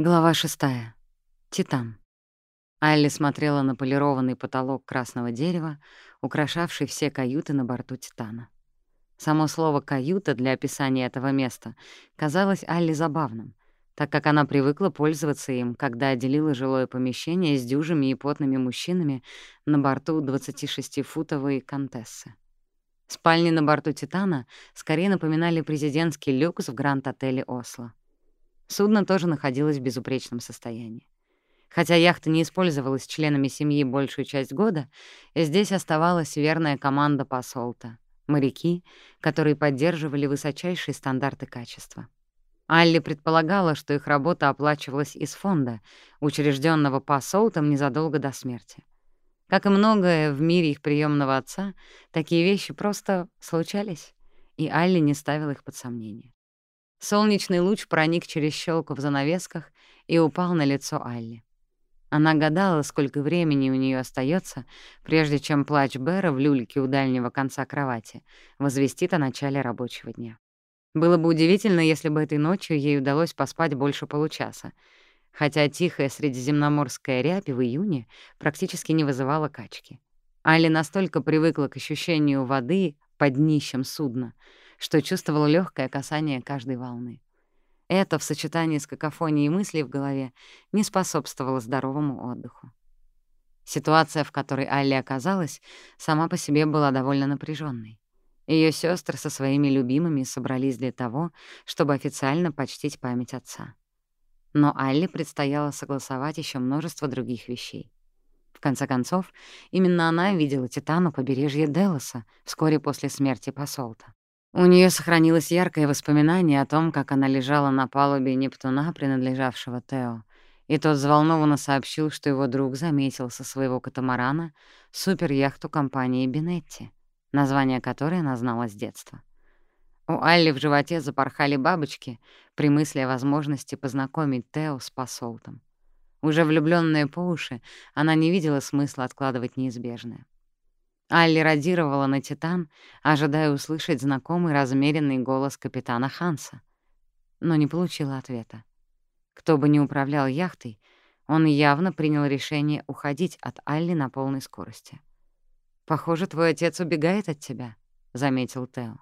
Глава шестая. Титан. Алли смотрела на полированный потолок красного дерева, украшавший все каюты на борту Титана. Само слово «каюта» для описания этого места казалось Алли забавным, так как она привыкла пользоваться им, когда отделила жилое помещение с дюжими и потными мужчинами на борту 26-футовой «Контессы». Спальни на борту «Титана» скорее напоминали президентский люкс в гранд-отеле «Осло». Судно тоже находилось в безупречном состоянии. Хотя яхта не использовалась членами семьи большую часть года, здесь оставалась верная команда посолта — моряки, которые поддерживали высочайшие стандарты качества. Алли предполагала, что их работа оплачивалась из фонда, учрежденного посолтом незадолго до смерти. Как и многое в мире их приемного отца, такие вещи просто случались, и Алли не ставила их под сомнение. Солнечный луч проник через щелку в занавесках и упал на лицо Алли. Она гадала, сколько времени у нее остается, прежде чем плач Бэра в люльке у дальнего конца кровати возвестит о начале рабочего дня. Было бы удивительно, если бы этой ночью ей удалось поспать больше получаса, хотя тихая средиземноморская рябь в июне практически не вызывала качки. Алли настолько привыкла к ощущению воды под днищем судна, что чувствовал легкое касание каждой волны. Это в сочетании с какофонией мыслей в голове не способствовало здоровому отдыху. Ситуация, в которой Алли оказалась, сама по себе была довольно напряженной. Ее сестры со своими любимыми собрались для того, чтобы официально почтить память отца. Но Алли предстояло согласовать еще множество других вещей. В конце концов, именно она видела Титану побережье Делоса вскоре после смерти посолта. У нее сохранилось яркое воспоминание о том, как она лежала на палубе Нептуна, принадлежавшего Тео, и тот взволнованно сообщил, что его друг заметил со своего катамарана суперяхту компании Бинетти, название которой она знала с детства. У Алли в животе запорхали бабочки при мысли о возможности познакомить Тео с посолтом. Уже влюбленная по уши, она не видела смысла откладывать неизбежное. Алли радировала на «Титан», ожидая услышать знакомый размеренный голос капитана Ханса, но не получила ответа. Кто бы ни управлял яхтой, он явно принял решение уходить от Алли на полной скорости. «Похоже, твой отец убегает от тебя», — заметил Тео.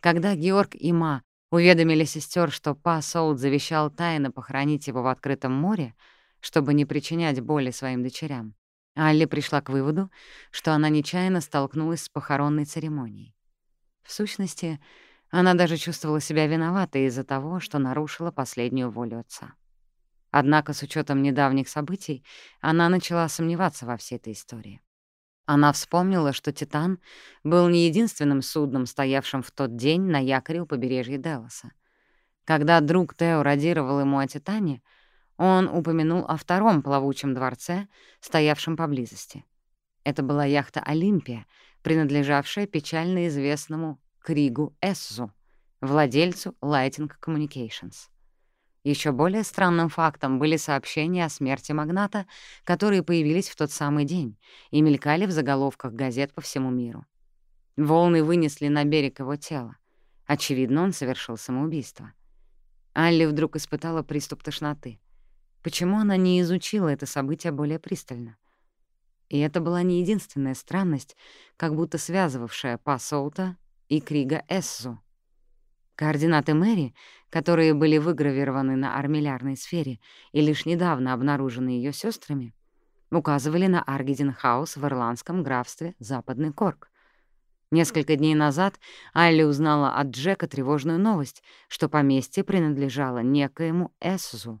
Когда Георг и Ма уведомили сестер, что Па Солд завещал тайно похоронить его в открытом море, чтобы не причинять боли своим дочерям, Алли пришла к выводу, что она нечаянно столкнулась с похоронной церемонией. В сущности, она даже чувствовала себя виноватой из-за того, что нарушила последнюю волю отца. Однако, с учетом недавних событий, она начала сомневаться во всей этой истории. Она вспомнила, что «Титан» был не единственным судном, стоявшим в тот день на якоре у побережья Делоса. Когда друг Тео радировал ему о «Титане», он упомянул о втором плавучем дворце, стоявшем поблизости. Это была яхта «Олимпия», принадлежавшая печально известному Кригу Эссу, владельцу Lighting Communications. Еще более странным фактом были сообщения о смерти магната, которые появились в тот самый день и мелькали в заголовках газет по всему миру. Волны вынесли на берег его тело. Очевидно, он совершил самоубийство. Алли вдруг испытала приступ тошноты. Почему она не изучила это событие более пристально? И это была не единственная странность, как будто связывавшая Пасолта и Крига Эссу. Координаты Мэри, которые были выгравированы на армиллярной сфере и лишь недавно обнаружены ее сестрами, указывали на Аргиденхаус в ирландском графстве Западный Корк. Несколько дней назад Алли узнала от Джека тревожную новость, что поместье принадлежало некоему Эссу.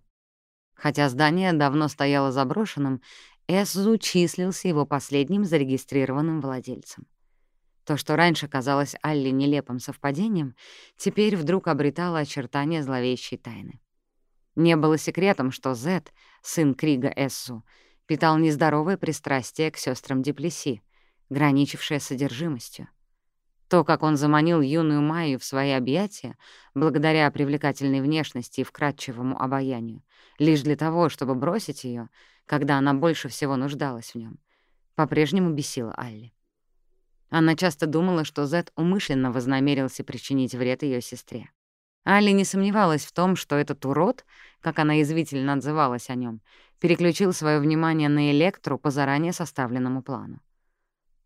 Хотя здание давно стояло заброшенным, Эсзу числился его последним зарегистрированным владельцем. То, что раньше казалось Алли нелепым совпадением, теперь вдруг обретало очертания зловещей тайны. Не было секретом, что Зет, сын Крига Эссу, питал нездоровое пристрастие к сестрам Диплеси, граничившее содержимостью. То, как он заманил юную Майю в свои объятия, благодаря привлекательной внешности и вкрадчивому обаянию, лишь для того, чтобы бросить ее, когда она больше всего нуждалась в нем, по-прежнему бесила Алли. Она часто думала, что Зет умышленно вознамерился причинить вред ее сестре. Али не сомневалась в том, что этот урод, как она извительно отзывалась о нем, переключил свое внимание на Электру по заранее составленному плану.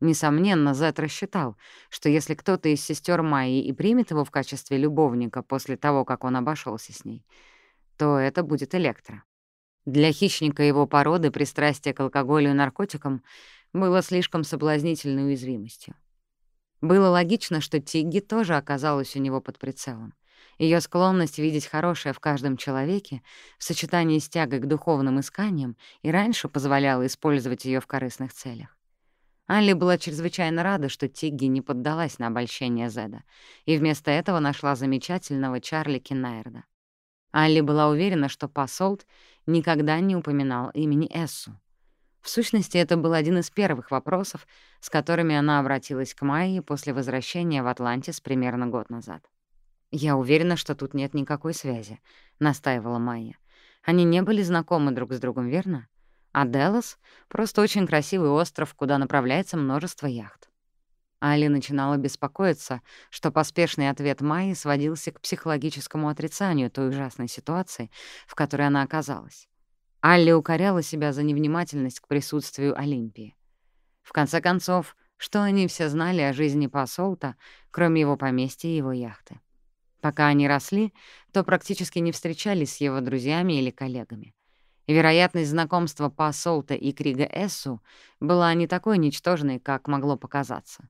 Несомненно, Зет рассчитал, что если кто-то из сестер Майи и примет его в качестве любовника после того, как он обошелся с ней, то это будет Электра. Для хищника его породы пристрастие к алкоголю и наркотикам было слишком соблазнительной уязвимостью. Было логично, что Тигги тоже оказалась у него под прицелом. Ее склонность видеть хорошее в каждом человеке в сочетании с тягой к духовным исканиям и раньше позволяла использовать ее в корыстных целях. Алли была чрезвычайно рада, что Тигги не поддалась на обольщение Зеда, и вместо этого нашла замечательного Чарли Кинайрда. Алли была уверена, что посолт никогда не упоминал имени Эссу. В сущности, это был один из первых вопросов, с которыми она обратилась к Майе после возвращения в Атлантис примерно год назад. «Я уверена, что тут нет никакой связи», — настаивала Майя. «Они не были знакомы друг с другом, верно? А Делос — просто очень красивый остров, куда направляется множество яхт». Али начинала беспокоиться, что поспешный ответ Майи сводился к психологическому отрицанию той ужасной ситуации, в которой она оказалась. Алли укоряла себя за невнимательность к присутствию Олимпии. В конце концов, что они все знали о жизни посолта, кроме его поместья и его яхты? Пока они росли, то практически не встречались с его друзьями или коллегами. Вероятность знакомства по Солта и Крига Эссу была не такой ничтожной, как могло показаться.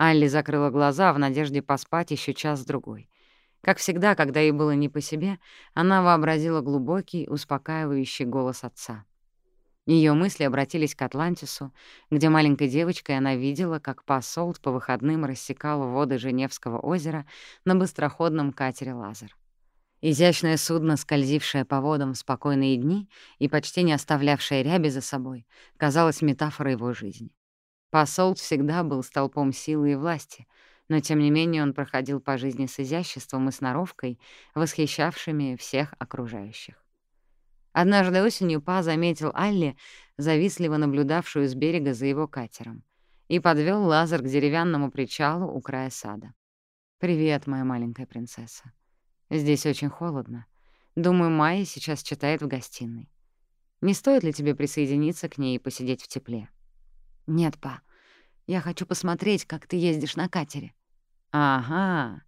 Алли закрыла глаза в надежде поспать еще час-другой. Как всегда, когда ей было не по себе, она вообразила глубокий, успокаивающий голос отца. Ее мысли обратились к Атлантису, где маленькой девочкой она видела, как посолт по выходным рассекал воды Женевского озера на быстроходном катере «Лазер». Изящное судно, скользившее по водам в спокойные дни и почти не оставлявшее ряби за собой, казалось метафорой его жизни. Посолт всегда был столпом силы и власти, но тем не менее он проходил по жизни с изяществом и сноровкой, восхищавшими всех окружающих. Однажды осенью Па заметил Алли, завистливо наблюдавшую с берега за его катером, и подвел лазер к деревянному причалу у края сада. «Привет, моя маленькая принцесса. Здесь очень холодно. Думаю, Майя сейчас читает в гостиной. Не стоит ли тебе присоединиться к ней и посидеть в тепле?» «Нет, па. Я хочу посмотреть, как ты ездишь на катере». «Ага»,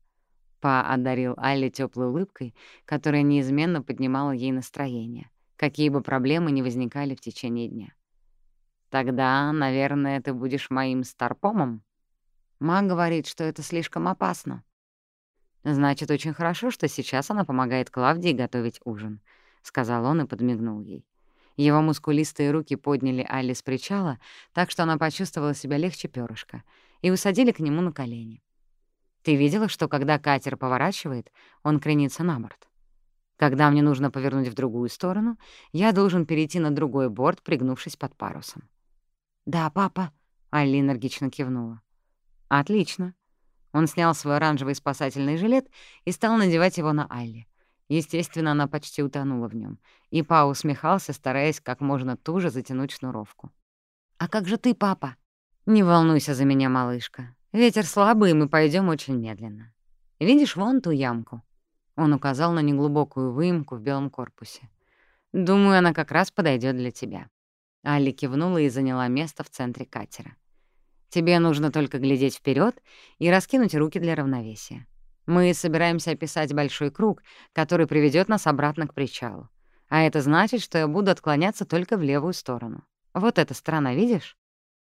Па одарил Алле теплой улыбкой, которая неизменно поднимала ей настроение, какие бы проблемы ни возникали в течение дня. «Тогда, наверное, ты будешь моим старпомом?» Ма говорит, что это слишком опасно. «Значит, очень хорошо, что сейчас она помогает Клавдии готовить ужин», — сказал он и подмигнул ей. Его мускулистые руки подняли Алли с причала, так что она почувствовала себя легче перышка, и усадили к нему на колени. Ты видела, что когда катер поворачивает, он кренится на борт? Когда мне нужно повернуть в другую сторону, я должен перейти на другой борт, пригнувшись под парусом. «Да, папа», — Алли энергично кивнула. «Отлично». Он снял свой оранжевый спасательный жилет и стал надевать его на Алли. Естественно, она почти утонула в нем, и Па усмехался, стараясь как можно туже затянуть шнуровку. «А как же ты, папа?» «Не волнуйся за меня, малышка. Ветер слабый, и мы пойдем очень медленно. Видишь вон ту ямку?» Он указал на неглубокую выемку в белом корпусе. «Думаю, она как раз подойдет для тебя». Алли кивнула и заняла место в центре катера. «Тебе нужно только глядеть вперед и раскинуть руки для равновесия. Мы собираемся описать большой круг, который приведет нас обратно к причалу. А это значит, что я буду отклоняться только в левую сторону. Вот эта сторона, видишь?»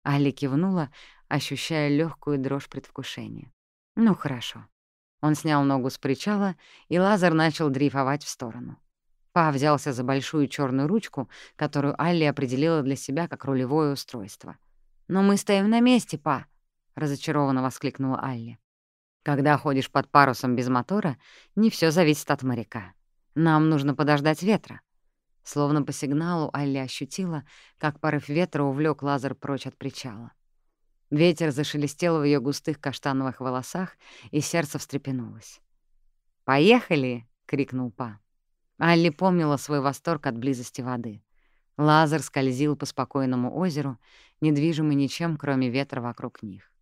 Алли кивнула, ощущая легкую дрожь предвкушения. «Ну, хорошо». Он снял ногу с причала, и лазер начал дрейфовать в сторону. Па взялся за большую черную ручку, которую Алли определила для себя как рулевое устройство. «Но мы стоим на месте, Па!» — разочарованно воскликнула Алли. «Когда ходишь под парусом без мотора, не все зависит от моряка. Нам нужно подождать ветра». Словно по сигналу Алли ощутила, как порыв ветра увлек лазер прочь от причала. Ветер зашелестел в ее густых каштановых волосах, и сердце встрепенулось. «Поехали!» — крикнул Па. Алли помнила свой восторг от близости воды. Лазер скользил по спокойному озеру, недвижимый ничем, кроме ветра вокруг них.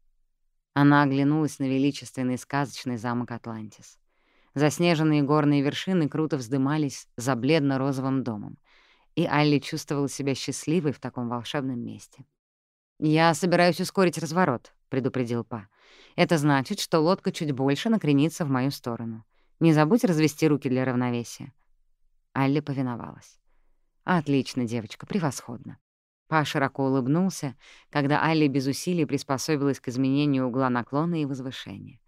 Она оглянулась на величественный сказочный замок Атлантис. Заснеженные горные вершины круто вздымались за бледно-розовым домом, и Алли чувствовала себя счастливой в таком волшебном месте. «Я собираюсь ускорить разворот», — предупредил Па. «Это значит, что лодка чуть больше накренится в мою сторону. Не забудь развести руки для равновесия». Алли повиновалась. «Отлично, девочка, превосходно». Па широко улыбнулся, когда Алли без усилий приспособилась к изменению угла наклона и возвышения.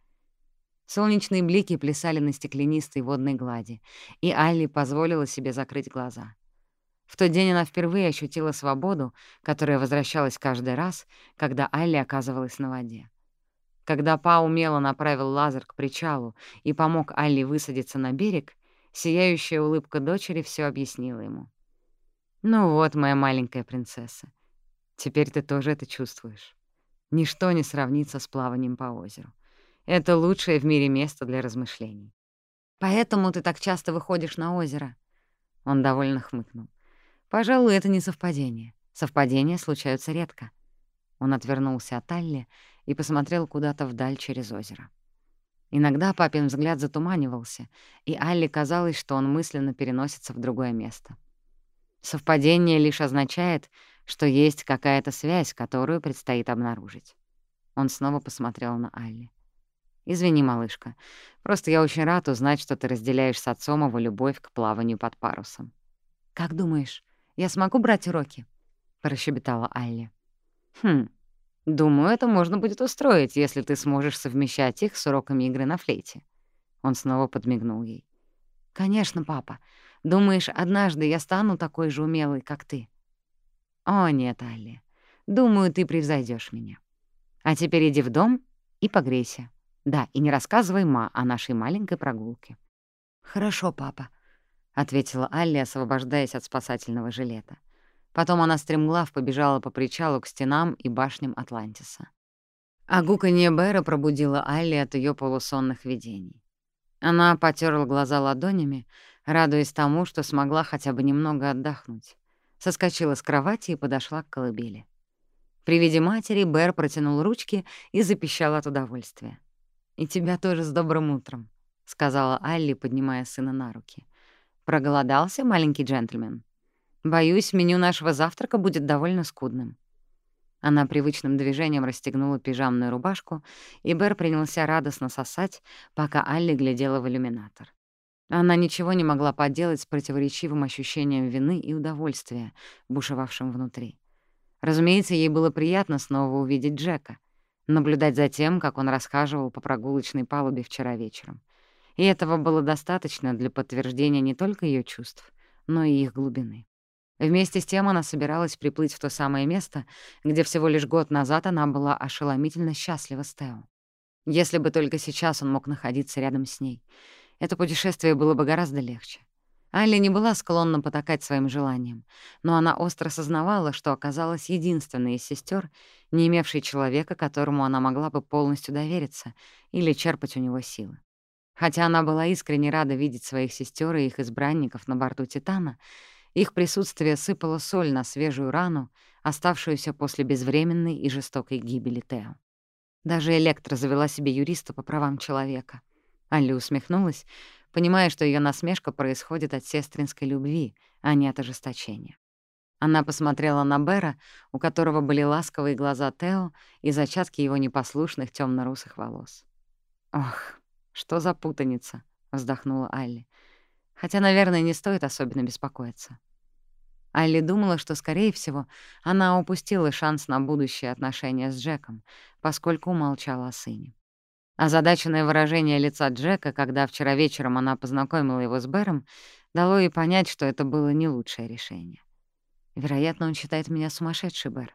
Солнечные блики плясали на стеклянистой водной глади, и Алли позволила себе закрыть глаза. В тот день она впервые ощутила свободу, которая возвращалась каждый раз, когда Алли оказывалась на воде. Когда Па умело направил лазер к причалу и помог Алли высадиться на берег, сияющая улыбка дочери все объяснила ему. «Ну вот, моя маленькая принцесса, теперь ты тоже это чувствуешь. Ничто не сравнится с плаванием по озеру. Это лучшее в мире место для размышлений. Поэтому ты так часто выходишь на озеро. Он довольно хмыкнул. Пожалуй, это не совпадение. Совпадения случаются редко. Он отвернулся от Алли и посмотрел куда-то вдаль через озеро. Иногда папин взгляд затуманивался, и Алли казалось, что он мысленно переносится в другое место. Совпадение лишь означает, что есть какая-то связь, которую предстоит обнаружить. Он снова посмотрел на Алли. «Извини, малышка. Просто я очень рад узнать, что ты разделяешь с отцом его любовь к плаванию под парусом». «Как думаешь, я смогу брать уроки?» — прощебетала Алли. «Хм, думаю, это можно будет устроить, если ты сможешь совмещать их с уроками игры на флейте». Он снова подмигнул ей. «Конечно, папа. Думаешь, однажды я стану такой же умелой, как ты?» «О, нет, Алли. Думаю, ты превзойдешь меня. А теперь иди в дом и погрейся. Да, и не рассказывай ма о нашей маленькой прогулке». «Хорошо, папа», — ответила Алли, освобождаясь от спасательного жилета. Потом она стремглав побежала по причалу к стенам и башням Атлантиса. А гуканье Бэра пробудило Алли от ее полусонных видений. Она потерла глаза ладонями, радуясь тому, что смогла хотя бы немного отдохнуть. Соскочила с кровати и подошла к колыбели. При виде матери Бэр протянул ручки и запищал от удовольствия. «И тебя тоже с добрым утром», — сказала Алли, поднимая сына на руки. «Проголодался, маленький джентльмен? Боюсь, меню нашего завтрака будет довольно скудным». Она привычным движением расстегнула пижамную рубашку, и Бер принялся радостно сосать, пока Алли глядела в иллюминатор. Она ничего не могла поделать с противоречивым ощущением вины и удовольствия, бушевавшим внутри. Разумеется, ей было приятно снова увидеть Джека — наблюдать за тем, как он расхаживал по прогулочной палубе вчера вечером. И этого было достаточно для подтверждения не только ее чувств, но и их глубины. Вместе с тем она собиралась приплыть в то самое место, где всего лишь год назад она была ошеломительно счастлива с Тео. Если бы только сейчас он мог находиться рядом с ней, это путешествие было бы гораздо легче. Алли не была склонна потакать своим желаниям, но она остро сознавала, что оказалась единственной из сестер, не имевшей человека, которому она могла бы полностью довериться или черпать у него силы. Хотя она была искренне рада видеть своих сестер и их избранников на борту «Титана», их присутствие сыпало соль на свежую рану, оставшуюся после безвременной и жестокой гибели Тео. Даже Электра завела себе юриста по правам человека. Алли усмехнулась, понимая, что ее насмешка происходит от сестринской любви, а не от ожесточения. Она посмотрела на Бера, у которого были ласковые глаза Тео и зачатки его непослушных темно русых волос. «Ох, что за путаница!» — вздохнула Алли. «Хотя, наверное, не стоит особенно беспокоиться». Алли думала, что, скорее всего, она упустила шанс на будущее отношения с Джеком, поскольку умолчала о сыне. Озадаченное выражение лица Джека, когда вчера вечером она познакомила его с Бэром, дало ей понять, что это было не лучшее решение. Вероятно, он считает меня сумасшедшей, Бэр.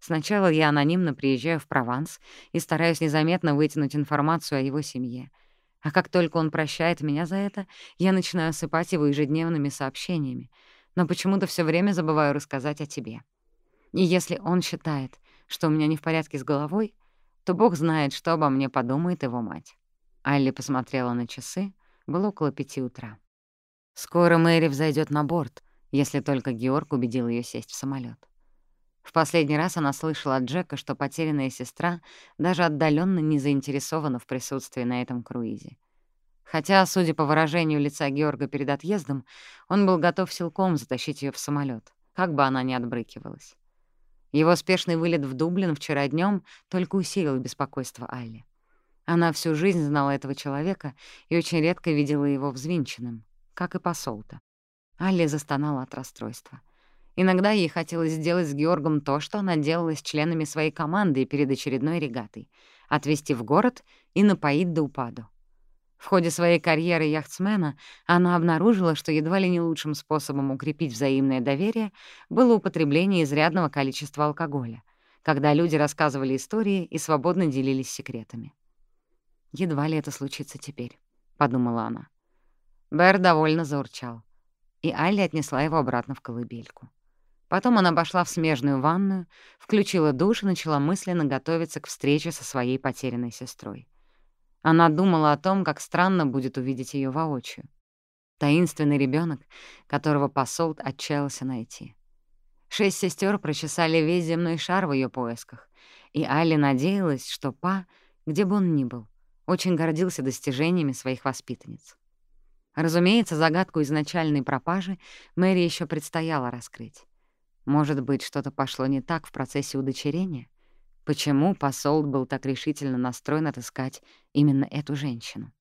Сначала я анонимно приезжаю в Прованс и стараюсь незаметно вытянуть информацию о его семье. А как только он прощает меня за это, я начинаю осыпать его ежедневными сообщениями, но почему-то все время забываю рассказать о тебе. И если он считает, что у меня не в порядке с головой, то бог знает, что обо мне подумает его мать. Алли посмотрела на часы, было около пяти утра. Скоро Мэри взойдет на борт, если только Георг убедил ее сесть в самолет. В последний раз она слышала от Джека, что потерянная сестра даже отдаленно не заинтересована в присутствии на этом круизе. Хотя, судя по выражению лица Георга перед отъездом, он был готов силком затащить ее в самолет, как бы она ни отбрыкивалась. Его спешный вылет в Дублин вчера днем только усилил беспокойство Алли. Она всю жизнь знала этого человека и очень редко видела его взвинченным, как и посол-то. Алли застонала от расстройства. Иногда ей хотелось сделать с Георгом то, что она делала с членами своей команды перед очередной регатой — отвезти в город и напоить до упаду. В ходе своей карьеры яхтсмена она обнаружила, что едва ли не лучшим способом укрепить взаимное доверие было употребление изрядного количества алкоголя, когда люди рассказывали истории и свободно делились секретами. «Едва ли это случится теперь», — подумала она. Бэр довольно заурчал, и Алли отнесла его обратно в колыбельку. Потом она обошла в смежную ванную, включила душ и начала мысленно готовиться к встрече со своей потерянной сестрой. Она думала о том, как странно будет увидеть ее воочию. Таинственный ребенок, которого посол отчаялся найти. Шесть сестер прочесали весь земной шар в ее поисках, и Али надеялась, что Па, где бы он ни был, очень гордился достижениями своих воспитанниц. Разумеется, загадку изначальной пропажи Мэри еще предстояло раскрыть. Может быть, что-то пошло не так в процессе удочерения? Почему посол был так решительно настроен отыскать именно эту женщину?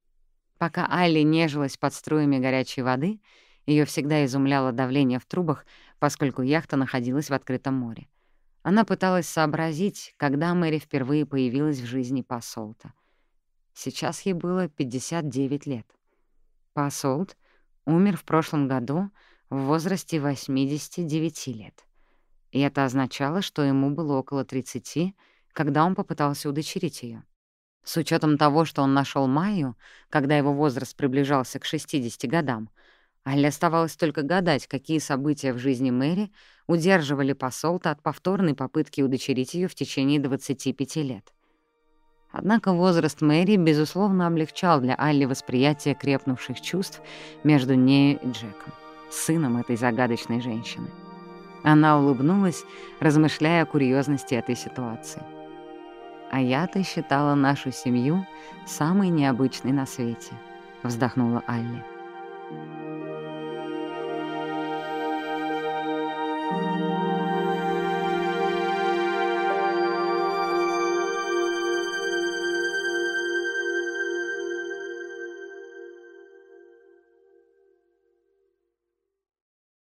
Пока Алли нежилась под струями горячей воды, ее всегда изумляло давление в трубах, поскольку яхта находилась в открытом море. Она пыталась сообразить, когда Мэри впервые появилась в жизни посолта. Сейчас ей было 59 лет. Посолт умер в прошлом году в возрасте 89 лет. И это означало, что ему было около 30, когда он попытался удочерить ее. С учетом того, что он нашел Майю, когда его возраст приближался к 60 годам, Алле оставалось только гадать, какие события в жизни Мэри удерживали посолта от повторной попытки удочерить ее в течение 25 лет. Однако возраст Мэри, безусловно, облегчал для Алли восприятие крепнувших чувств между нею и Джеком, сыном этой загадочной женщины. Она улыбнулась, размышляя о курьезности этой ситуации а я-то считала нашу семью самой необычной на свете», — вздохнула Алли.